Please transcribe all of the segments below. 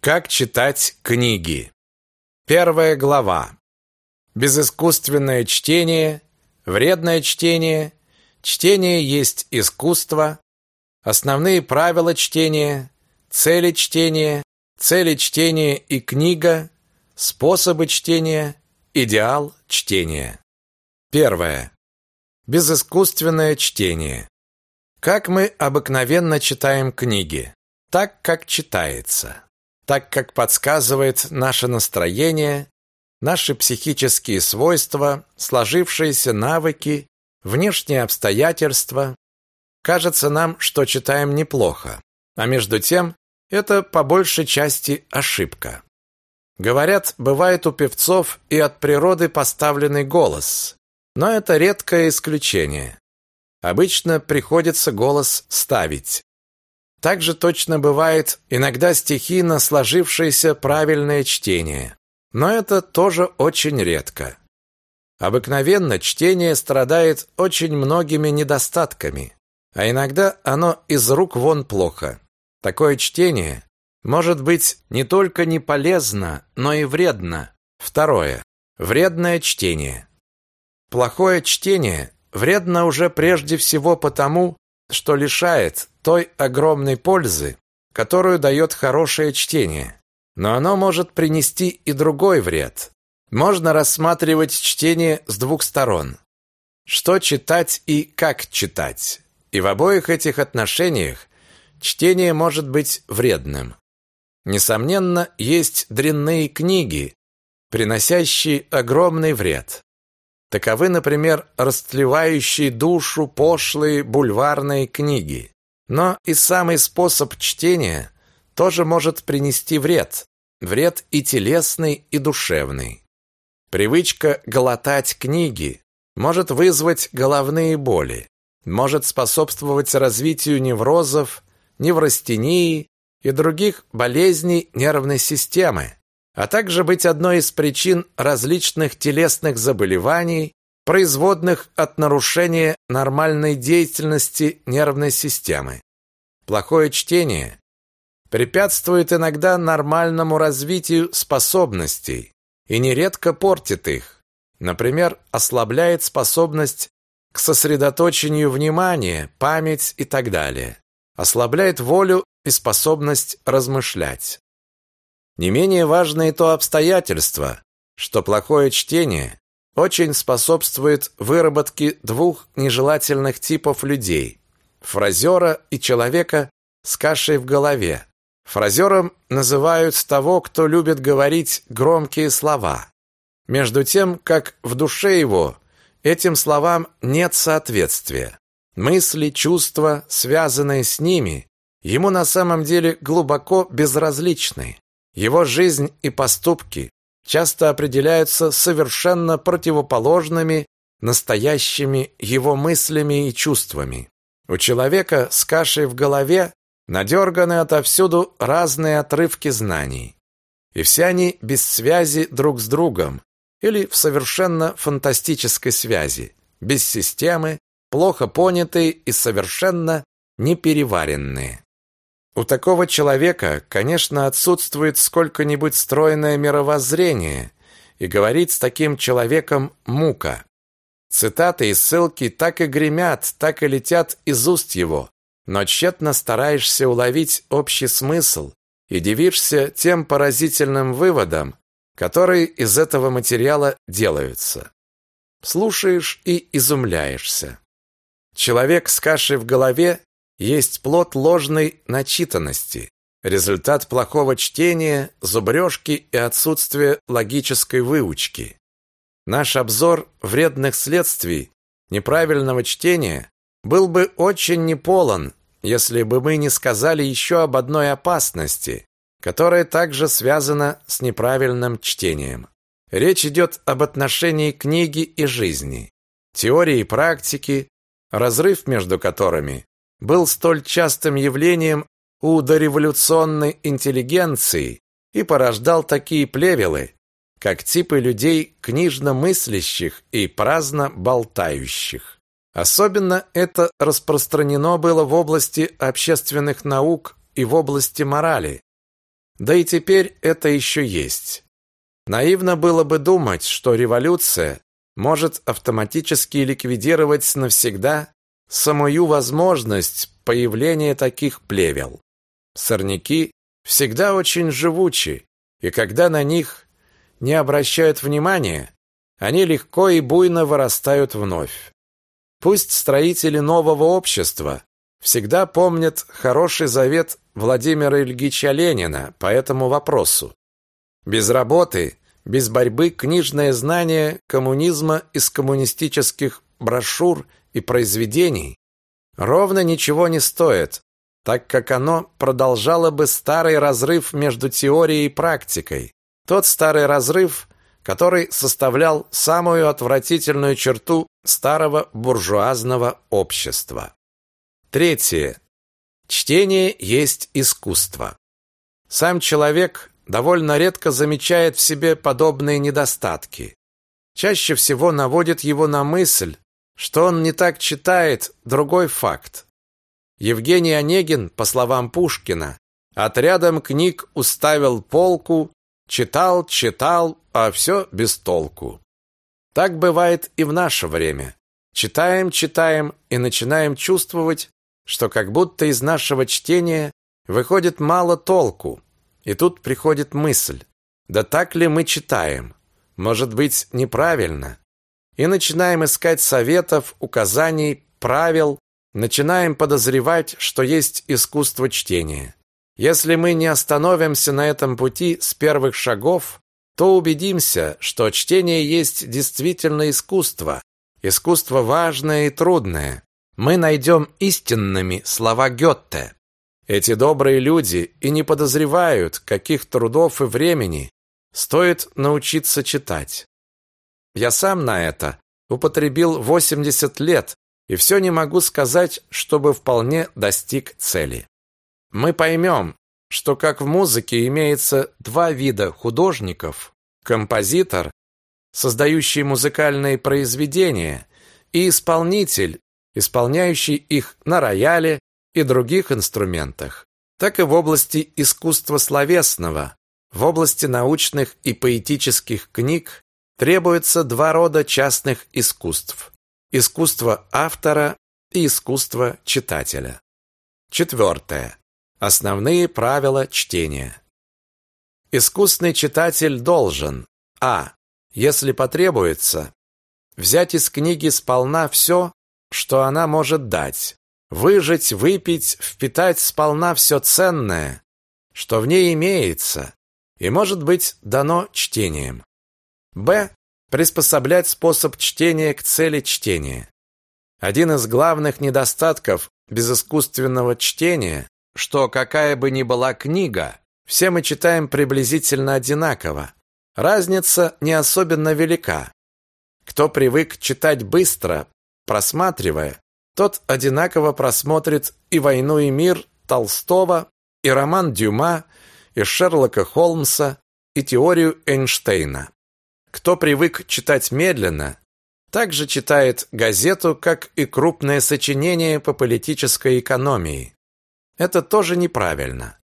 Как читать книги? Первая глава. Безыскусственное чтение, вредное чтение, чтение есть искусство, основные правила чтения, цели чтения, цели чтения и книга, способы чтения, идеал чтения. Первое. Безыскусственное чтение. Как мы обыкновенно читаем книги? Так, как читается так как подсказывает наше настроение, наши психические свойства, сложившиеся навыки, внешние обстоятельства. Кажется нам, что читаем неплохо, а между тем это по большей части ошибка. Говорят, бывает у певцов и от природы поставленный голос, но это редкое исключение. Обычно приходится голос ставить. Также точно бывает иногда стихийно сложившееся правильное чтение. Но это тоже очень редко. Обыкновенно чтение страдает очень многими недостатками, а иногда оно из рук вон плохо. Такое чтение может быть не только не полезно, но и вредно. Второе. Вредное чтение. Плохое чтение вредно уже прежде всего потому, что лишает той огромной пользы, которую дает хорошее чтение. Но оно может принести и другой вред. Можно рассматривать чтение с двух сторон. Что читать и как читать. И в обоих этих отношениях чтение может быть вредным. Несомненно, есть дрянные книги, приносящие огромный вред. Таковы, например, растлевающие душу пошлые бульварные книги. Но и самый способ чтения тоже может принести вред. Вред и телесный, и душевный. Привычка глотать книги может вызвать головные боли, может способствовать развитию неврозов, неврастении и других болезней нервной системы, а также быть одной из причин различных телесных заболеваний, производных от нарушения нормальной деятельности нервной системы. Плохое чтение препятствует иногда нормальному развитию способностей и нередко портит их. Например, ослабляет способность к сосредоточению внимания, память и так далее. Ослабляет волю и способность размышлять. Не менее важно и то обстоятельство, что плохое чтение очень способствует выработке двух нежелательных типов людей – фразера и человека с кашей в голове. Фразером называют того, кто любит говорить громкие слова. Между тем, как в душе его этим словам нет соответствия. Мысли, чувства, связанные с ними, ему на самом деле глубоко безразличны. Его жизнь и поступки часто определяются совершенно противоположными настоящими его мыслями и чувствами. У человека с кашей в голове надерганы отовсюду разные отрывки знаний. И все они без связи друг с другом или в совершенно фантастической связи, без системы, плохо понятые и совершенно непереваренные. У такого человека, конечно, отсутствует сколько-нибудь стройное мировоззрение, и говорить с таким человеком мука. Цитаты и ссылки так и гремят, так и летят из уст его, но тщетно стараешься уловить общий смысл и дивишься тем поразительным выводам, которые из этого материала делаются. Слушаешь и изумляешься. Человек с кашей в голове есть плод ложной начитанности, результат плохого чтения, зубрежки и отсутствия логической выучки. Наш обзор вредных следствий неправильного чтения был бы очень неполон, если бы мы не сказали еще об одной опасности, которая также связана с неправильным чтением. Речь идет об отношении книги и жизни, теории и практики, разрыв между которыми был столь частым явлением у дореволюционной интеллигенции и порождал такие плевелы, как типы людей книжно мыслящих и праздно болтающих. Особенно это распространено было в области общественных наук и в области морали. Да и теперь это еще есть. Наивно было бы думать, что революция может автоматически ликвидировать навсегда самую возможность появления таких плевел. Сорняки всегда очень живучи, и когда на них не обращают внимания, они легко и буйно вырастают вновь. Пусть строители нового общества всегда помнят хороший завет Владимира Ильича Ленина по этому вопросу. Без работы, без борьбы книжное знание коммунизма из коммунистических брошюр и произведений ровно ничего не стоит, так как оно продолжало бы старый разрыв между теорией и практикой. Тот старый разрыв, который составлял самую отвратительную черту старого буржуазного общества. Третье. Чтение есть искусство. Сам человек довольно редко замечает в себе подобные недостатки. Чаще всего наводит его на мысль, что он не так читает другой факт. Евгений Онегин, по словам Пушкина, отрядом книг уставил полку, читал, читал, а все без толку. Так бывает и в наше время. Читаем, читаем и начинаем чувствовать, что как будто из нашего чтения выходит мало толку. И тут приходит мысль: да так ли мы читаем? Может быть, неправильно? И начинаем искать советов, указаний, правил, начинаем подозревать, что есть искусство чтения. Если мы не остановимся на этом пути с первых шагов, то убедимся, что чтение есть действительно искусство, искусство важное и трудное. Мы найдем истинными слова Гёте. Эти добрые люди и не подозревают, каких трудов и времени стоит научиться читать. Я сам на это употребил 80 лет, и все не могу сказать, чтобы вполне достиг цели. Мы поймем, что как в музыке имеется два вида художников: композитор, создающий музыкальные произведения, и исполнитель, исполняющий их на рояле и других инструментах, так и в области искусства словесного, в области научных и поэтических книг требуется два рода частных искусств: искусство автора и искусство читателя. Четвертое. Основные правила чтения. Искусный читатель должен а. Если потребуется, взять из книги сполна все, что она может дать, выжать, выпить, впитать сполна все ценное, что в ней имеется и может быть дано чтением. Б. Приспособлять способ чтения к цели чтения. Один из главных недостатков безыскусственного чтения что какая бы ни была книга, все мы читаем приблизительно одинаково. Разница не особенно велика. Кто привык читать быстро, просматривая, тот одинаково просмотрит и «Войну и мир» Толстого, и роман Дюма, и Шерлока Холмса, и теорию Эйнштейна. Кто привык читать медленно, также читает газету, как и крупное сочинение по политической экономии. Это тоже неправильно.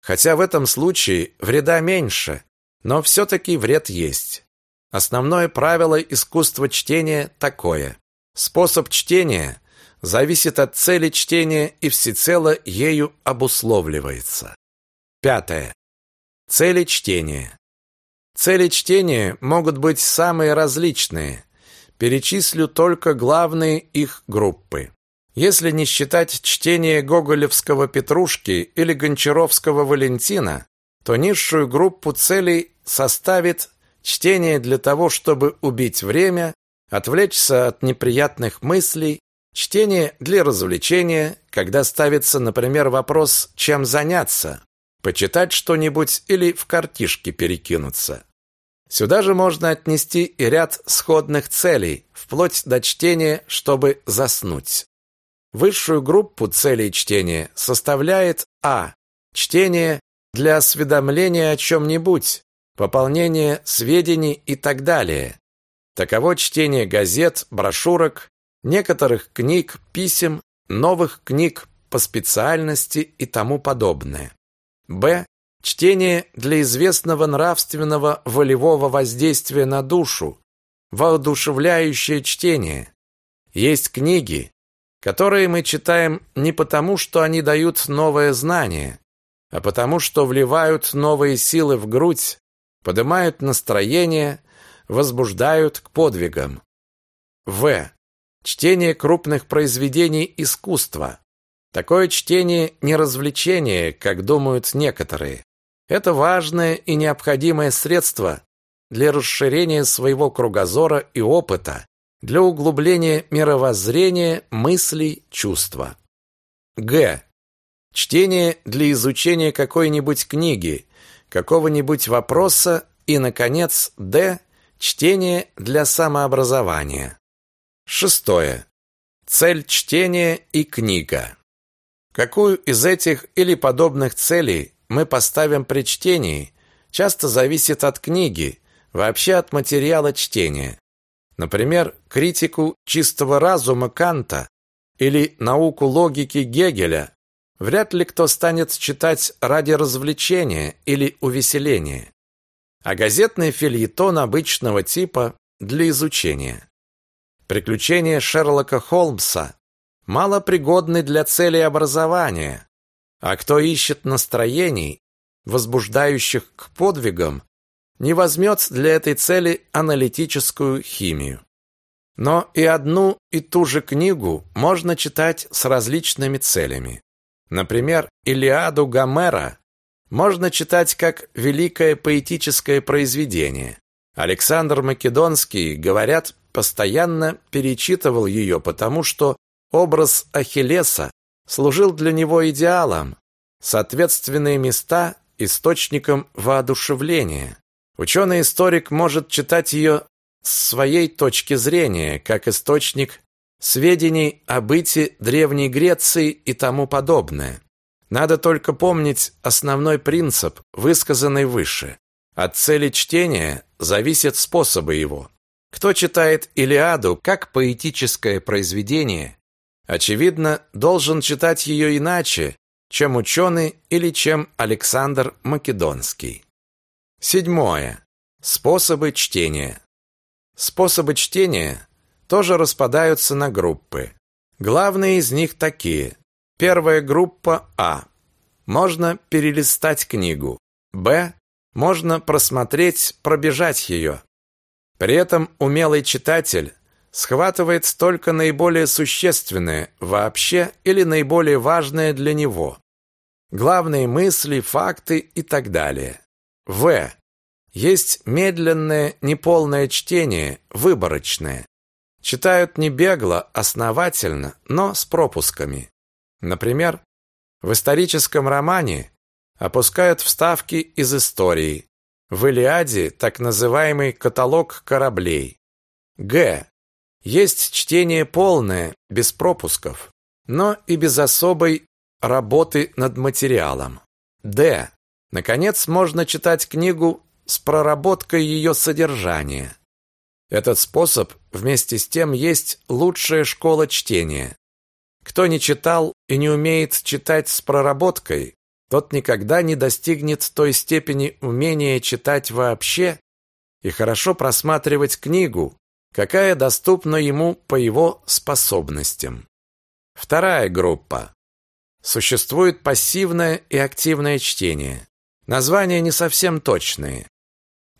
Хотя в этом случае вреда меньше, но все-таки вред есть. Основное правило искусства чтения такое. Способ чтения зависит от цели чтения и всецело ею обусловливается. Пятое. Цели чтения. Цели чтения могут быть самые различные. Перечислю только главные их группы. Если не считать чтение гоголевского Петрушки или гончаровского Валентина, то низшую группу целей составит чтение для того, чтобы убить время, отвлечься от неприятных мыслей, чтение для развлечения, когда ставится, например, вопрос, чем заняться, почитать что-нибудь или в картишки перекинуться. Сюда же можно отнести и ряд сходных целей, вплоть до чтения, чтобы заснуть. Высшую группу целей чтения составляет а. Чтение для осведомления о чем-нибудь, пополнение сведений и так далее. Таково чтение газет, брошюрок, некоторых книг, писем, новых книг по специальности и тому подобное. Б. Чтение для известного нравственного волевого воздействия на душу, воодушевляющее чтение. Есть книги, которые мы читаем не потому, что они дают новое знание, а потому, что вливают новые силы в грудь, поднимают настроение, возбуждают к подвигам. В. Чтение крупных произведений искусства. Такое чтение не развлечение, как думают некоторые. Это важное и необходимое средство для расширения своего кругозора и опыта, для углубления мировоззрения, мыслей, чувства. Г. Чтение для изучения какой-нибудь книги, какого-нибудь вопроса и, наконец, Д. Чтение для самообразования. Шестое. Цель чтения и книга. Какую из этих или подобных целей мы поставим при чтении, часто зависит от книги, вообще от материала чтения. Например, критику чистого разума Канта или науку логики Гегеля. Вряд ли кто станет читать ради развлечения или увеселения, а газетный фильетон обычного типа для изучения. Приключения Шерлока Холмса. Мало пригодны для целей образования, а кто ищет настроений, возбуждающих к подвигам, не возьмет для этой цели аналитическую химию. Но и одну и ту же книгу можно читать с различными целями. Например, Илиаду Гомера можно читать как великое поэтическое произведение. Александр Македонский, говорят, постоянно перечитывал ее, потому что образ Ахиллеса служил для него идеалом, соответственные места – источником воодушевления. Ученый-историк может читать ее с своей точки зрения, как источник сведений о быте Древней Греции и тому подобное. Надо только помнить основной принцип, высказанный выше. От цели чтения зависят способы его. Кто читает Илиаду как поэтическое произведение, очевидно, должен читать ее иначе, чем ученый или чем Александр Македонский. Седьмое. Способы чтения. Способы чтения тоже распадаются на группы. Главные из них такие. Первая группа А. Можно перелистать книгу. Б. Можно просмотреть, пробежать ее. При этом умелый читатель схватывает только наиболее существенное вообще или наиболее важное для него. Главные мысли, факты и так далее. В. Есть медленное, неполное чтение, выборочное. Читают не бегло, основательно, но с пропусками. Например, в историческом романе опускают вставки из истории. В Илиаде так называемый каталог кораблей. Г. Есть чтение полное, без пропусков, но и без особой работы над материалом. Д. Наконец, можно читать книгу с проработкой ее содержания. Этот способ вместе с тем есть лучшая школа чтения. Кто не читал и не умеет читать с проработкой, тот никогда не достигнет той степени умения читать вообще и хорошо просматривать книгу, какая доступна ему по его способностям. Вторая группа. Существует пассивное и активное чтение. Названия не совсем точные.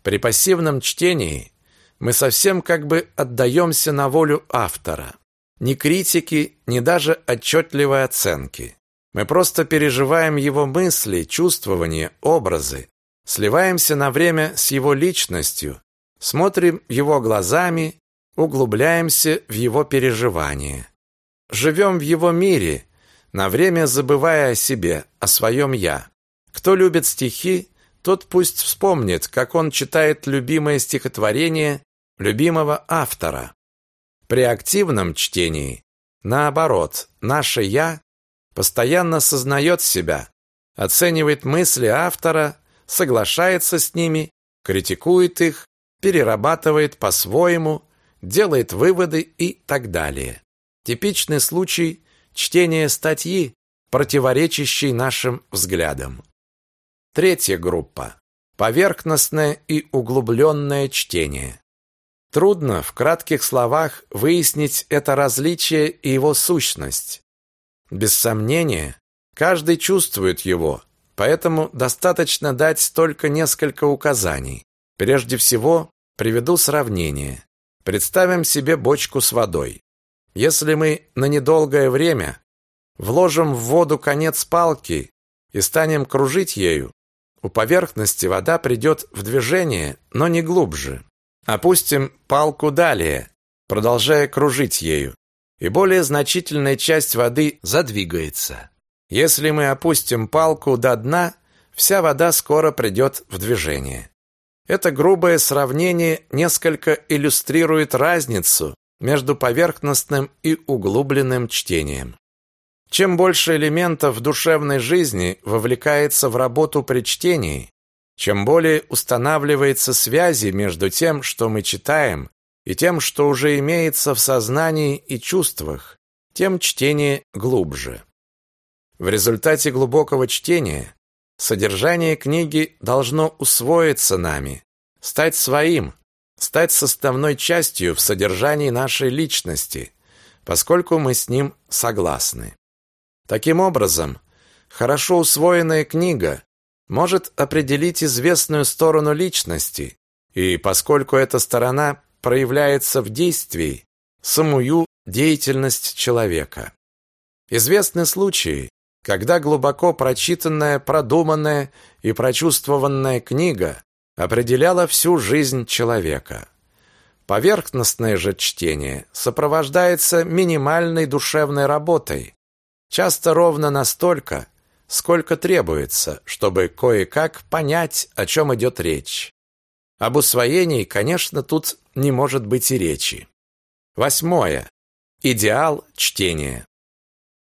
При пассивном чтении мы совсем как бы отдаемся на волю автора. Ни критики, ни даже отчетливой оценки. Мы просто переживаем его мысли, чувствования, образы, сливаемся на время с его личностью, смотрим его глазами, углубляемся в его переживания. Живем в его мире, на время забывая о себе, о своем «я». Кто любит стихи, тот пусть вспомнит, как он читает любимое стихотворение любимого автора. При активном чтении, наоборот, наше «я» постоянно сознает себя, оценивает мысли автора, соглашается с ними, критикует их, перерабатывает по-своему, делает выводы и так далее. Типичный случай чтения статьи, противоречащей нашим взглядам. Третья группа. Поверхностное и углубленное чтение. Трудно в кратких словах выяснить это различие и его сущность. Без сомнения, каждый чувствует его, поэтому достаточно дать только несколько указаний. Прежде всего, приведу сравнение. Представим себе бочку с водой. Если мы на недолгое время вложим в воду конец палки и станем кружить ею, у поверхности вода придет в движение, но не глубже. Опустим палку далее, продолжая кружить ею, и более значительная часть воды задвигается. Если мы опустим палку до дна, вся вода скоро придет в движение. Это грубое сравнение несколько иллюстрирует разницу между поверхностным и углубленным чтением. Чем больше элементов душевной жизни вовлекается в работу при чтении, чем более устанавливается связи между тем, что мы читаем, и тем, что уже имеется в сознании и чувствах, тем чтение глубже. В результате глубокого чтения содержание книги должно усвоиться нами, стать своим, стать составной частью в содержании нашей личности, поскольку мы с ним согласны. Таким образом, хорошо усвоенная книга может определить известную сторону личности, и поскольку эта сторона проявляется в действии, самую деятельность человека. Известны случаи, когда глубоко прочитанная, продуманная и прочувствованная книга определяла всю жизнь человека. Поверхностное же чтение сопровождается минимальной душевной работой, Часто ровно настолько, сколько требуется, чтобы кое-как понять, о чем идет речь. Об усвоении, конечно, тут не может быть и речи. Восьмое. Идеал чтения.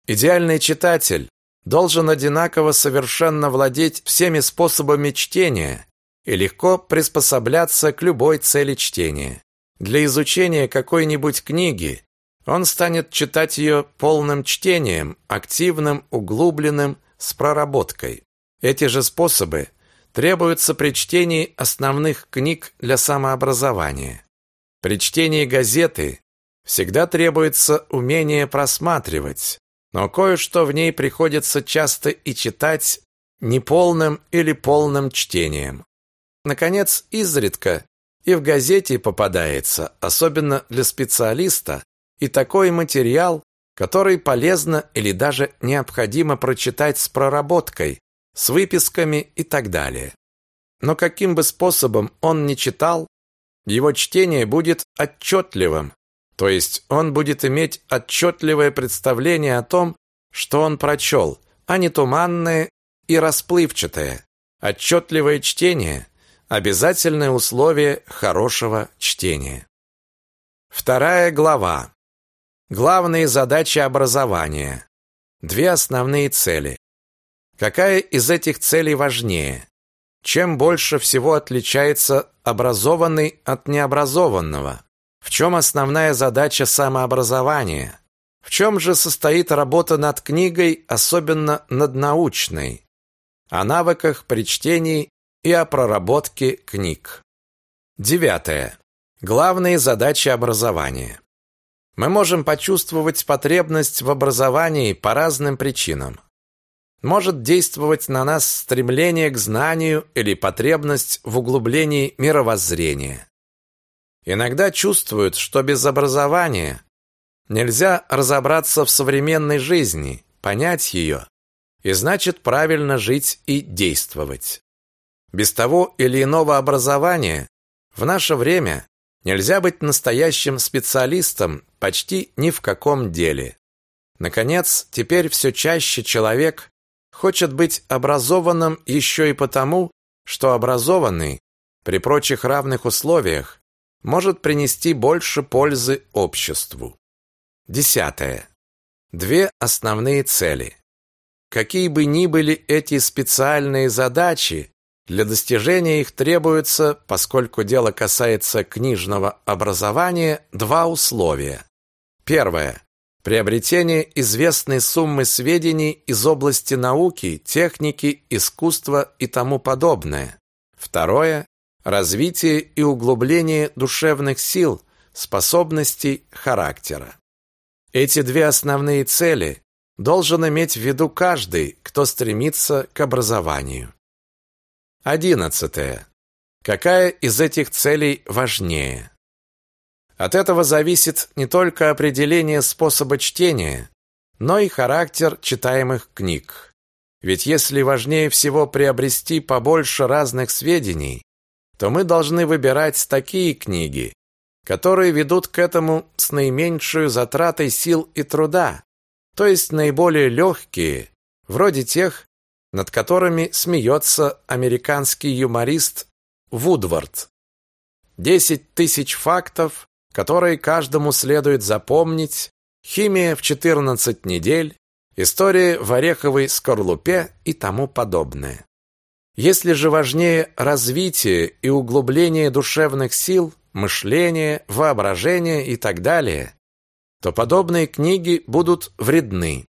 Идеальный читатель должен одинаково совершенно владеть всеми способами чтения и легко приспосабляться к любой цели чтения. Для изучения какой-нибудь книги он станет читать ее полным чтением, активным, углубленным, с проработкой. Эти же способы требуются при чтении основных книг для самообразования. При чтении газеты всегда требуется умение просматривать, но кое-что в ней приходится часто и читать неполным или полным чтением. Наконец, изредка и в газете попадается, особенно для специалиста, и такой материал, который полезно или даже необходимо прочитать с проработкой, с выписками и так далее. Но каким бы способом он ни читал, его чтение будет отчетливым, то есть он будет иметь отчетливое представление о том, что он прочел, а не туманное и расплывчатое. Отчетливое чтение – обязательное условие хорошего чтения. Вторая глава. Главные задачи образования. Две основные цели. Какая из этих целей важнее? Чем больше всего отличается образованный от необразованного? В чем основная задача самообразования? В чем же состоит работа над книгой, особенно над научной? О навыках при чтении и о проработке книг. Девятое. Главные задачи образования. Мы можем почувствовать потребность в образовании по разным причинам. Может действовать на нас стремление к знанию или потребность в углублении мировоззрения. Иногда чувствуют, что без образования нельзя разобраться в современной жизни, понять ее, и значит правильно жить и действовать. Без того или иного образования в наше время Нельзя быть настоящим специалистом почти ни в каком деле. Наконец, теперь все чаще человек хочет быть образованным еще и потому, что образованный при прочих равных условиях может принести больше пользы обществу. Десятое. Две основные цели. Какие бы ни были эти специальные задачи, для достижения их требуется, поскольку дело касается книжного образования, два условия. Первое. приобретение известной суммы сведений из области науки, техники, искусства и тому подобное. Второе развитие и углубление душевных сил, способностей, характера. Эти две основные цели должен иметь в виду каждый, кто стремится к образованию. Одиннадцатое. Какая из этих целей важнее? От этого зависит не только определение способа чтения, но и характер читаемых книг. Ведь если важнее всего приобрести побольше разных сведений, то мы должны выбирать такие книги, которые ведут к этому с наименьшей затратой сил и труда, то есть наиболее легкие, вроде тех, над которыми смеется американский юморист Вудвард. Десять тысяч фактов, которые каждому следует запомнить, химия в 14 недель, история в ореховой скорлупе и тому подобное. Если же важнее развитие и углубление душевных сил, мышления, воображения и так далее, то подобные книги будут вредны.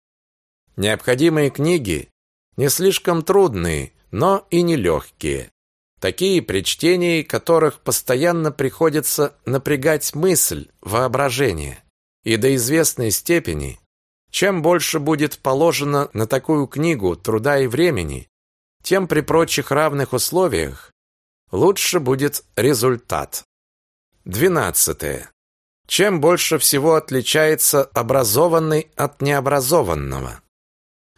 Необходимые книги не слишком трудные, но и нелегкие. Такие, при чтении которых постоянно приходится напрягать мысль, воображение. И до известной степени, чем больше будет положено на такую книгу труда и времени, тем при прочих равных условиях лучше будет результат. Двенадцатое. Чем больше всего отличается образованный от необразованного?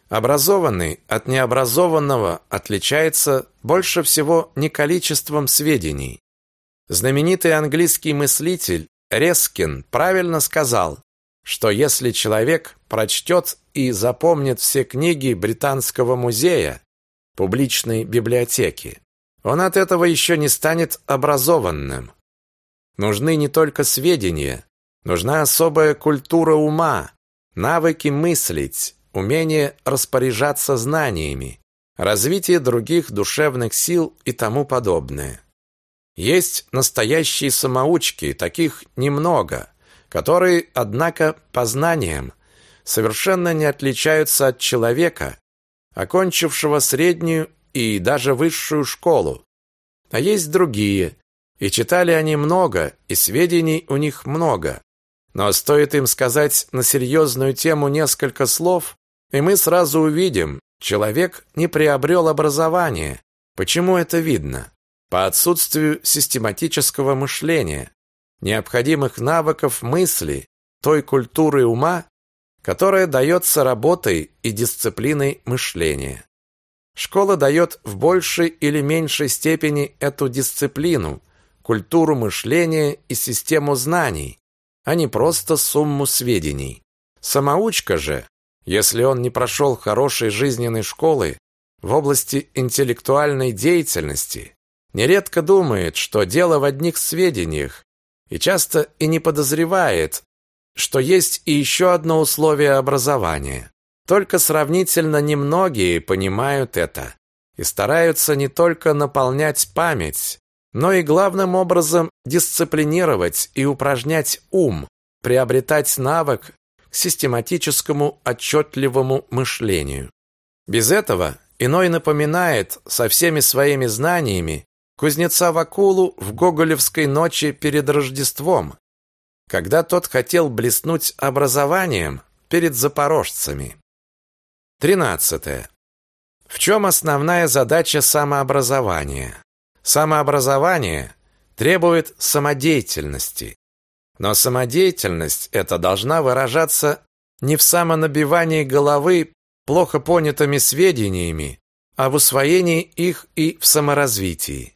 Образованный от необразованного отличается больше всего не количеством сведений. Знаменитый английский мыслитель Рескин правильно сказал, что если человек прочтет и запомнит все книги Британского музея, публичной библиотеки. Он от этого еще не станет образованным. Нужны не только сведения, нужна особая культура ума, навыки мыслить, умение распоряжаться знаниями, развитие других душевных сил и тому подобное. Есть настоящие самоучки, таких немного, которые, однако, по знаниям совершенно не отличаются от человека, окончившего среднюю и даже высшую школу. А есть другие, и читали они много, и сведений у них много. Но стоит им сказать на серьезную тему несколько слов, и мы сразу увидим, человек не приобрел образование. Почему это видно? По отсутствию систематического мышления, необходимых навыков мысли, той культуры ума, которая дается работой и дисциплиной мышления. Школа дает в большей или меньшей степени эту дисциплину, культуру мышления и систему знаний, а не просто сумму сведений. Самоучка же, если он не прошел хорошей жизненной школы в области интеллектуальной деятельности, нередко думает, что дело в одних сведениях и часто и не подозревает, что есть и еще одно условие образования. Только сравнительно немногие понимают это и стараются не только наполнять память, но и главным образом дисциплинировать и упражнять ум, приобретать навык к систематическому отчетливому мышлению. Без этого иной напоминает со всеми своими знаниями кузнеца Вакулу в гоголевской ночи перед Рождеством, когда тот хотел блеснуть образованием перед запорожцами. 13. В чем основная задача самообразования? Самообразование требует самодеятельности. Но самодеятельность эта должна выражаться не в самонабивании головы плохо понятыми сведениями, а в усвоении их и в саморазвитии.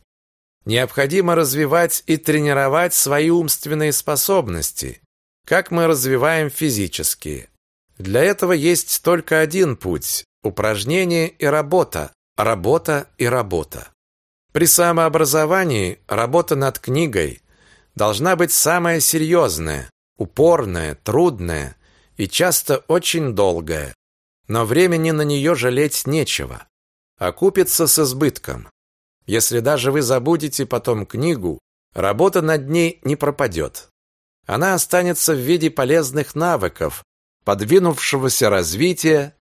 Необходимо развивать и тренировать свои умственные способности, как мы развиваем физические. Для этого есть только один путь – упражнение и работа, работа и работа. При самообразовании работа над книгой должна быть самая серьезная, упорная, трудная и часто очень долгая. Но времени на нее жалеть нечего. Окупится с избытком. Если даже вы забудете потом книгу, работа над ней не пропадет. Она останется в виде полезных навыков, подвинувшегося развития,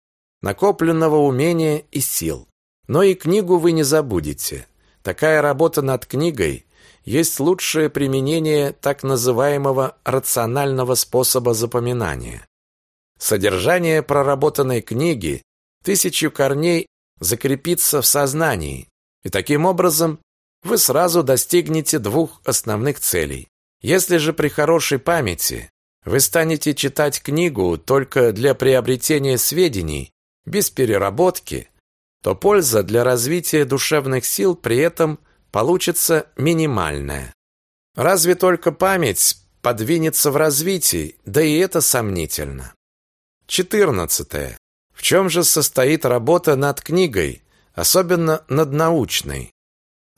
накопленного умения и сил. Но и книгу вы не забудете. Такая работа над книгой есть лучшее применение так называемого рационального способа запоминания. Содержание проработанной книги тысячу корней закрепится в сознании, и таким образом вы сразу достигнете двух основных целей. Если же при хорошей памяти вы станете читать книгу только для приобретения сведений, без переработки, то польза для развития душевных сил при этом получится минимальная. Разве только память подвинется в развитии, да и это сомнительно. 14. В чем же состоит работа над книгой, особенно над научной?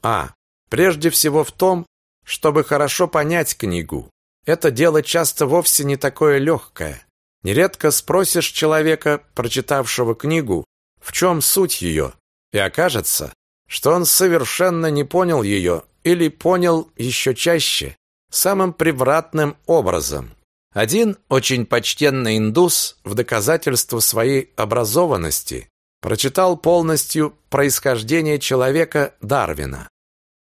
А. Прежде всего в том, чтобы хорошо понять книгу. Это дело часто вовсе не такое легкое. Нередко спросишь человека, прочитавшего книгу, в чем суть ее, и окажется, что он совершенно не понял ее или понял еще чаще, самым превратным образом. Один очень почтенный индус в доказательство своей образованности прочитал полностью происхождение человека Дарвина.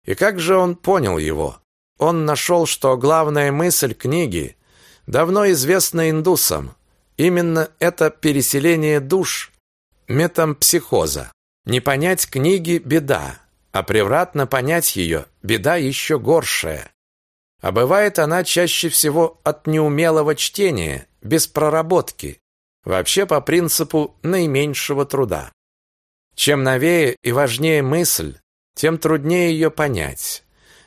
И как же он понял его? Он нашел, что главная мысль книги давно известна индусам. Именно это переселение душ, метампсихоза. Не понять книги – беда, а превратно понять ее – беда еще горшая. А бывает она чаще всего от неумелого чтения, без проработки, вообще по принципу наименьшего труда. Чем новее и важнее мысль, тем труднее ее понять.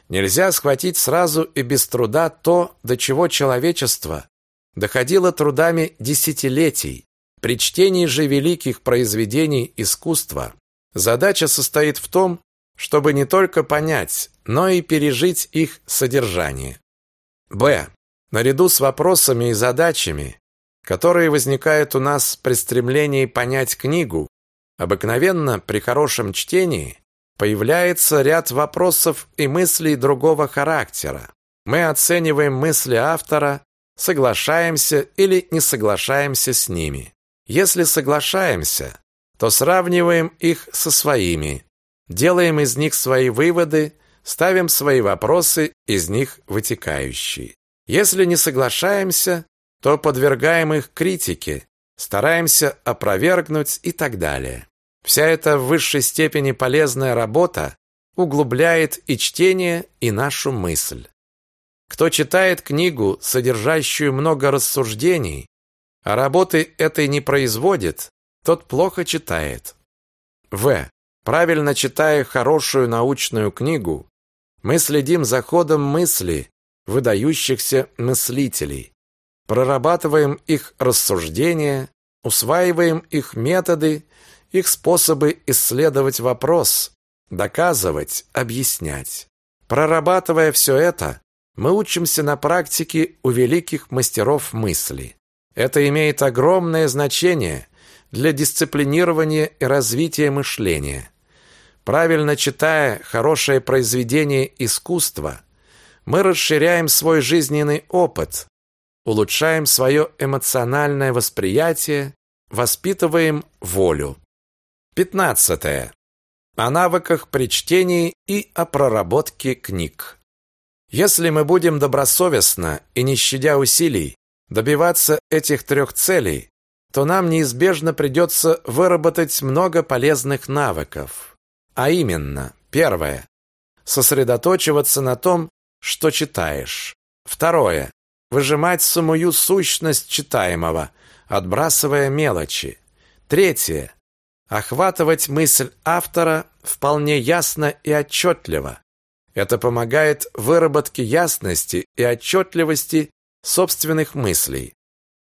Нельзя схватить сразу и без труда то, до чего человечество доходило трудами десятилетий. При чтении же великих произведений искусства задача состоит в том, чтобы не только понять, но и пережить их содержание. Б. Наряду с вопросами и задачами, которые возникают у нас при стремлении понять книгу, обыкновенно при хорошем чтении появляется ряд вопросов и мыслей другого характера. Мы оцениваем мысли автора, соглашаемся или не соглашаемся с ними. Если соглашаемся, то сравниваем их со своими, делаем из них свои выводы, ставим свои вопросы, из них вытекающие. Если не соглашаемся, то подвергаем их критике, стараемся опровергнуть и так далее. Вся эта в высшей степени полезная работа углубляет и чтение, и нашу мысль. Кто читает книгу, содержащую много рассуждений, а работы этой не производит, тот плохо читает. В. Правильно читая хорошую научную книгу, мы следим за ходом мысли выдающихся мыслителей, прорабатываем их рассуждения, усваиваем их методы их способы исследовать вопрос, доказывать, объяснять. Прорабатывая все это, мы учимся на практике у великих мастеров мысли. Это имеет огромное значение для дисциплинирования и развития мышления. Правильно читая хорошее произведение искусства, мы расширяем свой жизненный опыт, улучшаем свое эмоциональное восприятие, воспитываем волю. 15. О навыках при чтении и о проработке книг. Если мы будем добросовестно и не щадя усилий добиваться этих трех целей, то нам неизбежно придется выработать много полезных навыков. А именно, первое сосредоточиваться на том, что читаешь. Второе выжимать самую сущность читаемого, отбрасывая мелочи. Третье Охватывать мысль автора вполне ясно и отчетливо. Это помогает выработке ясности и отчетливости собственных мыслей.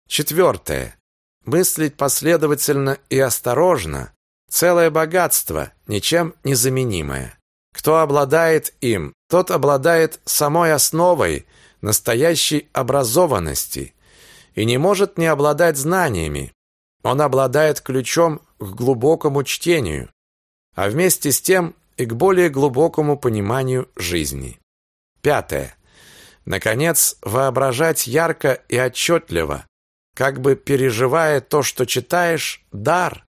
Четвертое. Мыслить последовательно и осторожно – целое богатство, ничем не заменимое. Кто обладает им, тот обладает самой основой настоящей образованности и не может не обладать знаниями. Он обладает ключом к глубокому чтению, а вместе с тем и к более глубокому пониманию жизни. Пятое. Наконец, воображать ярко и отчетливо, как бы переживая то, что читаешь, дар,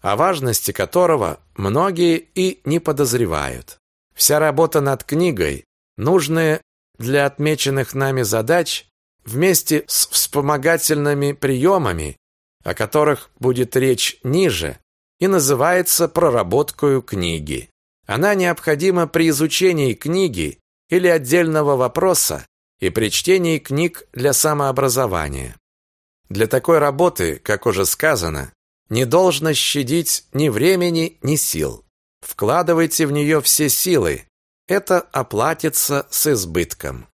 о важности которого многие и не подозревают. Вся работа над книгой, нужная для отмеченных нами задач, вместе с вспомогательными приемами, о которых будет речь ниже, и называется проработкой книги. Она необходима при изучении книги или отдельного вопроса и при чтении книг для самообразования. Для такой работы, как уже сказано, не должно щадить ни времени, ни сил. Вкладывайте в нее все силы. Это оплатится с избытком.